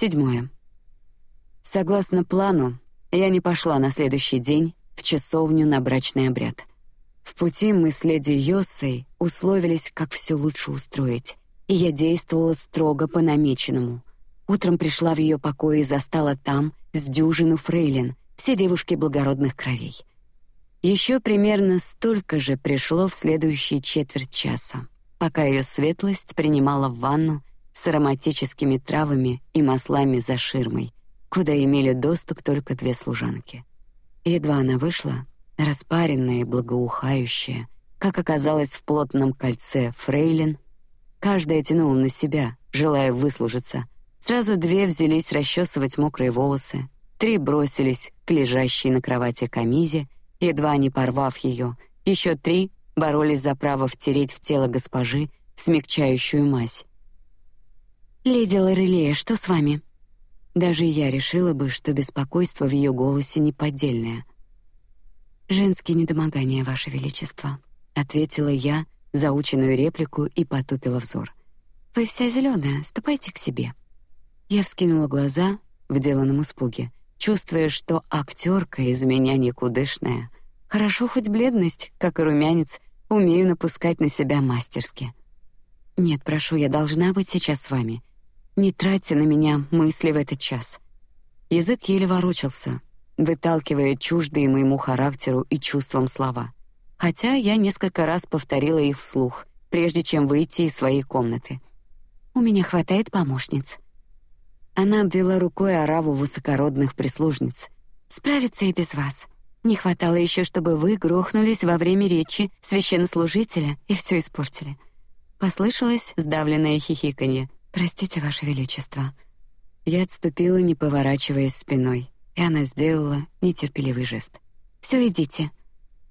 Седьмое. Согласно плану, я не пошла на следующий день в часовню на брачный обряд. В пути мы с леди Йоссой условились, как все лучше устроить, и я действовала строго по намеченному. Утром пришла в ее покои и застала там с дюжину фрейлин, все девушки благородных кровей. Еще примерно столько же пришло в следующие четверть часа, пока ее светлость принимала ванну с ароматическими травами и маслами за ширмой, куда имели доступ только две служанки. Едва она вышла, распаренная и благоухающая, как оказалось в плотном кольце фрейлин, каждая тянула на себя, желая выслужиться. Сразу две взялись расчесывать мокрые волосы, три бросились к лежащей на кровати камизе, едва не порвав ее, еще три боролись за право втереть в тело госпожи смягчающую мазь. Леди Лорелея, что с вами? Даже я решила бы, что беспокойство в ее голосе неподдельное. Женские недомогания, ваше величество, ответила я заученную реплику и потупила взор. Вы вся зеленая, ступайте к себе. Я вскинула глаза в деланном испуге, чувствуя, что актерка из меня никудышная. Хорошо хоть бледность, как и румянец, умею напускать на себя мастерски. Нет, прошу, я должна быть сейчас с вами. Не тратьте на меня мысли в этот час. Язык еле ворочался, выталкивая чуждые моему характеру и чувствам слова. Хотя я несколько раз повторила их вслух, прежде чем выйти из своей комнаты. У меня хватает помощниц. Она обвела рукой ораву высокородных прислужниц. Справится и без вас. Не хватало еще, чтобы вы грохнулись во время речи священнослужителя и все испортили. Послышалось сдавленное хихиканье. Простите, ваше величество. Я отступила, не поворачиваясь спиной, и она сделала нетерпеливый жест. Все идите.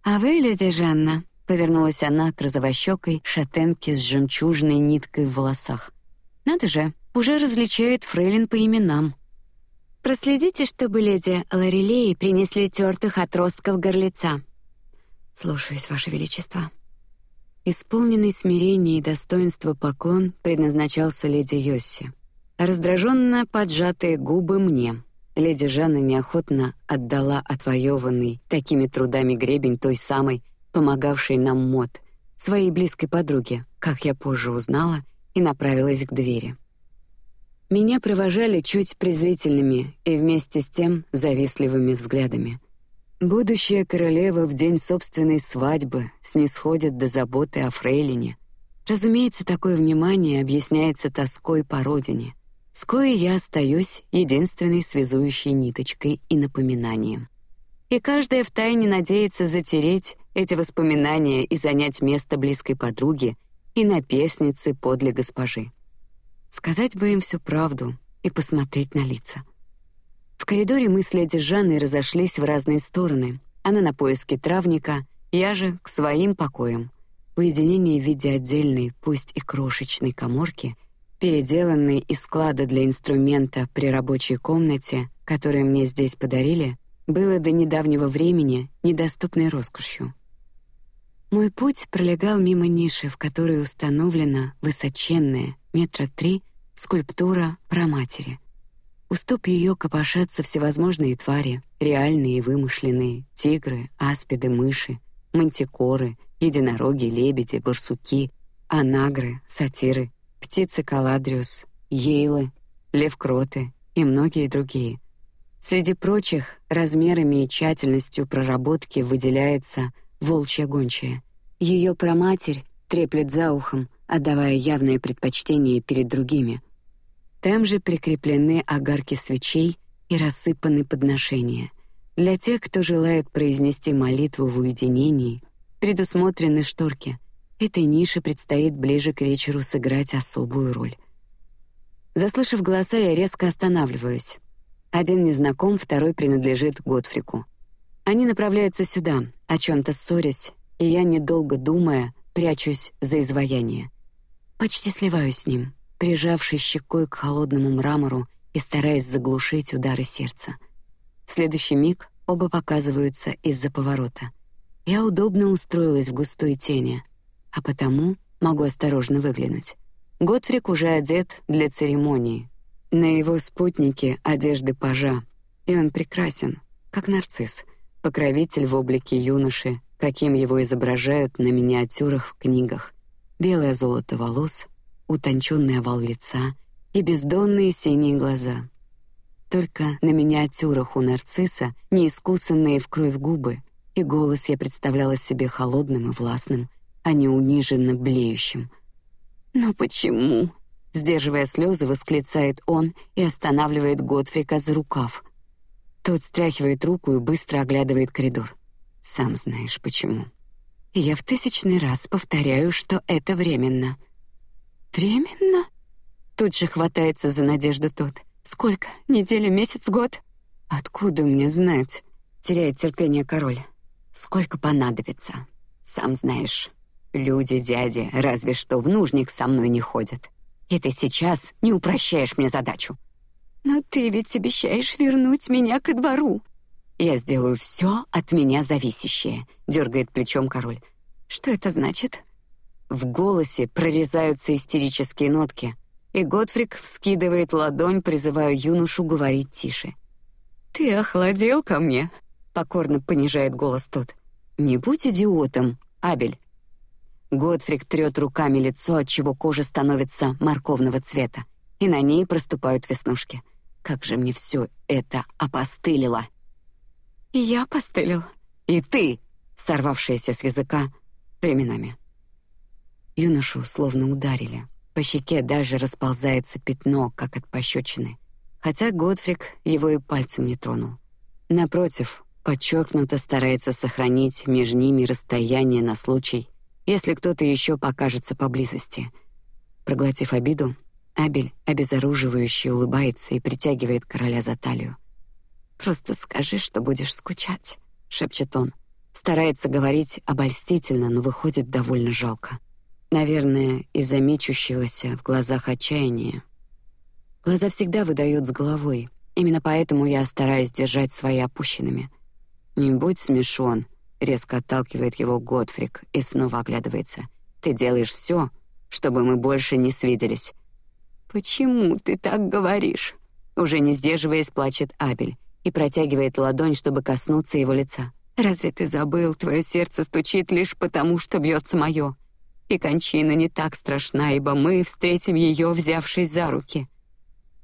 А вы, леди Жанна, повернулась она к розовощекой шатенке с жемчужной ниткой в волосах. Надо же, уже различает фрейлин по именам. Проследите, чтобы леди Лорелеи принесли тертых отростков горлица. Слушаюсь, ваше величество. Исполненный смирения и достоинства поклон предназначался леди Йосси. Раздраженно поджатые губы мне. Леди Жанна неохотно отдала отвоеванный такими трудами гребень той самой, помогавшей нам мод, своей близкой подруге, как я позже узнала, и направилась к двери. Меня провожали чуть презрительными и вместе с тем завистливыми взглядами. Будущая королева в день собственной свадьбы снисходит до заботы о фрейлине. Разумеется, такое внимание объясняется тоской по родине, с коей я остаюсь единственной связующей ниточкой и напоминанием. И каждая втайне надеется затереть эти воспоминания и занять место близкой подруги и наперсницы подле госпожи. Сказать бы им всю правду и посмотреть на лица. В коридоре мы с леди Жанной разошлись в разные стороны. Она на поиски травника, я же к своим покоям. Уединение в виде отдельной, пусть и крошечной коморки, переделанной из склада для инструмента при рабочей комнате, которую мне здесь подарили, было до недавнего времени недоступной роскошью. Мой путь пролегал мимо ниши, в которой установлена высоченная метра три скульптура про матери — Уступ ее копошатся всевозможные твари, реальные и вымышленные: тигры, аспиды, мыши, мантикоры, единороги, лебеди, барсуки, анагры, сатиры, птицы каладриус, ейлы, левкроты и многие другие. Среди прочих размерами и тщательностью проработки выделяется волчья гончая. Ее проматерь треплет за ухом, отдавая явное предпочтение перед другими — там же прикреплены огарки свечей и рассыпаны подношения. Для тех, кто желает произнести молитву в уединении, предусмотрены шторки. Этой нише предстоит ближе к вечеру сыграть особую роль. Заслышав голоса, я резко останавливаюсь. Один незнаком, второй принадлежит Готфрику. Они направляются сюда, о чем-то ссорясь, и я, недолго думая, прячусь за изваяние. Почти сливаюсь с ним прижавшись щекой к холодному мрамору и стараясь заглушить удары сердца. В следующий миг оба показываются из-за поворота. Я удобно устроилась в густой тени, а потому могу осторожно выглянуть. Готфрик уже одет для церемонии. На его спутнике одежды пажа, и он прекрасен, как нарцисс, покровитель в облике юноши, каким его изображают на миниатюрах в книгах. Белое золото волос, утонченный овал лица и бездонные синие глаза. Только на миниатюрах у нарцисса неискусанные в кровь губы, и голос я представляла себе холодным и властным, а не униженно блеющим. Но почему? Сдерживая слезы, восклицает он и останавливает Готфрика за рукав. Тот стряхивает руку и быстро оглядывает коридор. Сам знаешь почему. Я в тысячный раз повторяю, что это временно. Временно? Тут же хватается за надежду тот. Сколько? Неделя, месяц, год? Откуда мне знать? Теряет терпение король. Сколько понадобится? Сам знаешь. Люди, дяди, разве что в нужник со мной не ходят. И ты сейчас не упрощаешь мне задачу. Но ты ведь обещаешь вернуть меня ко двору. Я сделаю все от меня зависящее. Дергает плечом король. Что это значит? В голосе прорезаются истерические нотки, и Готфрик вскидывает ладонь, призывая юношу говорить тише. Ты охладел ко мне? Покорно понижает голос тот. Не будь идиотом, Абель. Готфрик трет руками лицо, от чего кожа становится морковного цвета, и на ней проступают веснушки. Как же мне все это опостылило! И я постылил. И ты, сорвавшаяся с языка, временами. Юношу словно ударили. По щеке даже расползается пятно, как от пощечины. Хотя Готфрик его и пальцем не тронул. Напротив, подчеркнуто старается сохранить между ними расстояние на случай, если кто-то еще покажется поблизости. Проглотив обиду, Абель обезоруживающе улыбается и притягивает короля за талию. Просто скажи, что будешь скучать, шепчет он. Старается говорить обольстительно, но выходит довольно жалко. Наверное, из-за мечущегося в глазах отчаяния. Глаза всегда выдают с головой. Именно поэтому я стараюсь держать свои опущенными. Не будь смешон, Резко отталкивает его Готфрик и снова оглядывается. Ты делаешь все, чтобы мы больше не свиделись. Почему ты так говоришь? Уже не сдерживаясь, плачет Абель и протягивает ладонь, чтобы коснуться его лица. Разве ты забыл, твое сердце стучит лишь потому, что бьется мое. И кончина не так страшна, ибо мы встретим ее, взявшись за руки.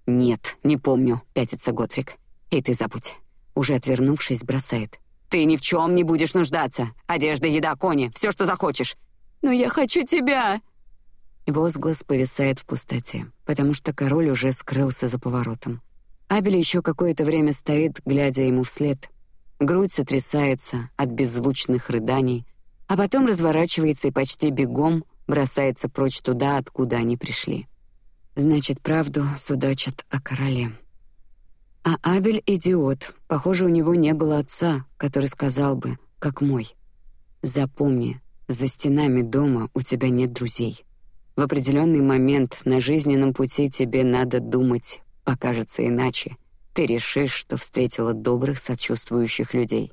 Нет, не помню, пятится Готфрик. И ты забудь. Уже отвернувшись, бросает. Ты ни в чем не будешь нуждаться. Одежда, еда, кони, все, что захочешь. Но я хочу тебя. Возглас повисает в пустоте, потому что король уже скрылся за поворотом. Абель еще какое-то время стоит, глядя ему вслед. Грудь сотрясается от беззвучных рыданий, а потом разворачивается и почти бегом бросается прочь туда, откуда они пришли. Значит, правду судачат о короле. А Абель идиот. Похоже, у него не было отца, который сказал бы, как мой. Запомни, за стенами дома у тебя нет друзей. В определенный момент на жизненном пути тебе надо думать, покажется иначе. Ты решишь, что встретила добрых, сочувствующих людей.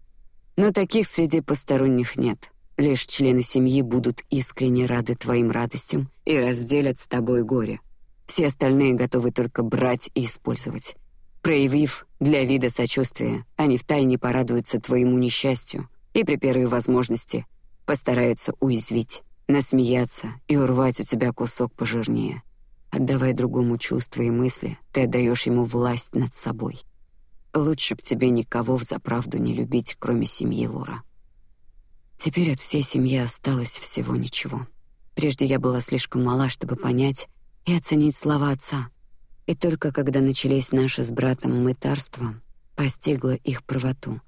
Но таких среди посторонних нет. Лишь члены семьи будут искренне рады твоим радостям и разделят с тобой горе. Все остальные готовы только брать и использовать. Проявив для вида сочувствия, они втайне порадуются твоему несчастью и при первой возможности постараются уязвить, насмеяться и урвать у тебя кусок пожирнее. Отдавая другому чувства и мысли, ты отдаешь ему власть над собой. Лучше б тебе никого в заправду не любить, кроме семьи Лора. Теперь от всей семьи осталось всего ничего. Прежде я была слишком мала, чтобы понять и оценить слова отца, и только когда начались наши с братом мытарства, постигла их правоту.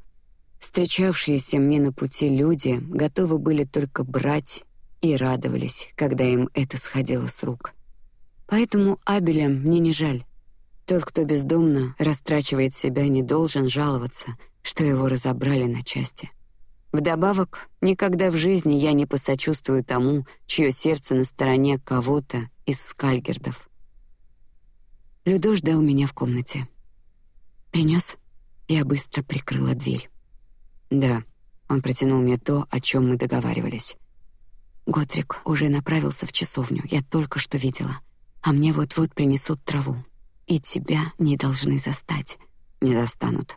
Встречавшиеся мне на пути люди готовы были только брать и радовались, когда им это сходило с рук. Поэтому Абеля мне не жаль. Тот, кто бездомно растрачивает себя, не должен жаловаться, что его разобрали на части. Вдобавок, никогда в жизни я не посочувствую тому, чье сердце на стороне кого-то из скальгердов. Людо ждал меня в комнате. Принес? Я быстро прикрыла дверь. Да, он протянул мне то, о чем мы договаривались. Готрик уже направился в часовню. Я только что видела, а мне вот-вот принесут траву. и тебя не должны застать. Не застанут.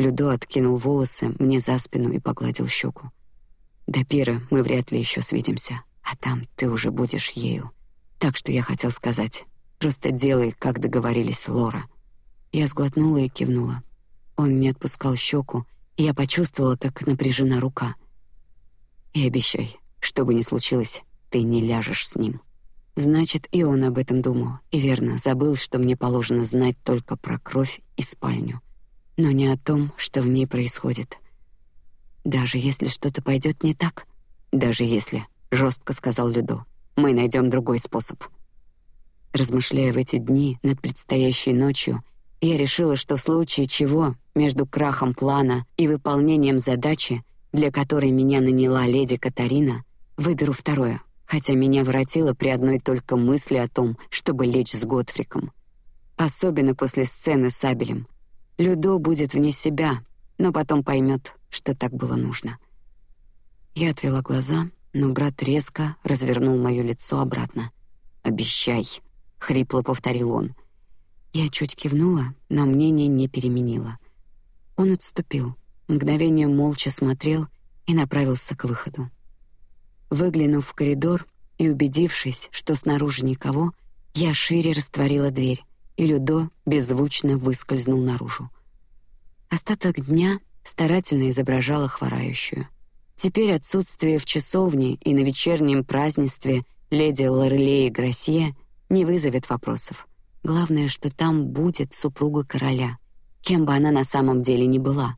Людо откинул волосы мне за спину и погладил щеку. До пира мы вряд ли еще свидимся, а там ты уже будешь ею. Так что я хотел сказать, просто делай, как договорились, Лора. Я сглотнула и кивнула. Он не отпускал щеку, и я почувствовала, как напряжена рука. И обещай, что бы ни случилось, ты не ляжешь с ним. Значит, и он об этом думал, и верно забыл, что мне положено знать только про кровь и спальню, но не о том, что в ней происходит. Даже если что-то пойдет не так, даже если, жестко сказал Людо, мы найдем другой способ. Размышляя в эти дни над предстоящей ночью, я решила, что в случае чего между крахом плана и выполнением задачи, для которой меня наняла леди Катарина, выберу второе, хотя меня воротило при одной только мысли о том, чтобы лечь с Готфриком. Особенно после сцены с Абелем. Людо будет вне себя, но потом поймет, что так было нужно. Я отвела глаза, но брат резко развернул мое лицо обратно. Обещай, хрипло повторил он. Я чуть кивнула, но мнение не переменило. Он отступил, мгновение молча смотрел и направился к выходу. Выглянув в коридор и убедившись, что снаружи никого, я шире растворила дверь, и Людо беззвучно выскользнул наружу. Остаток дня старательно изображала хворающую. Теперь отсутствие в часовне и на вечернем празднестве леди Лорелеи Гроссье не вызовет вопросов. Главное, что там будет супруга короля, кем бы она на самом деле ни была.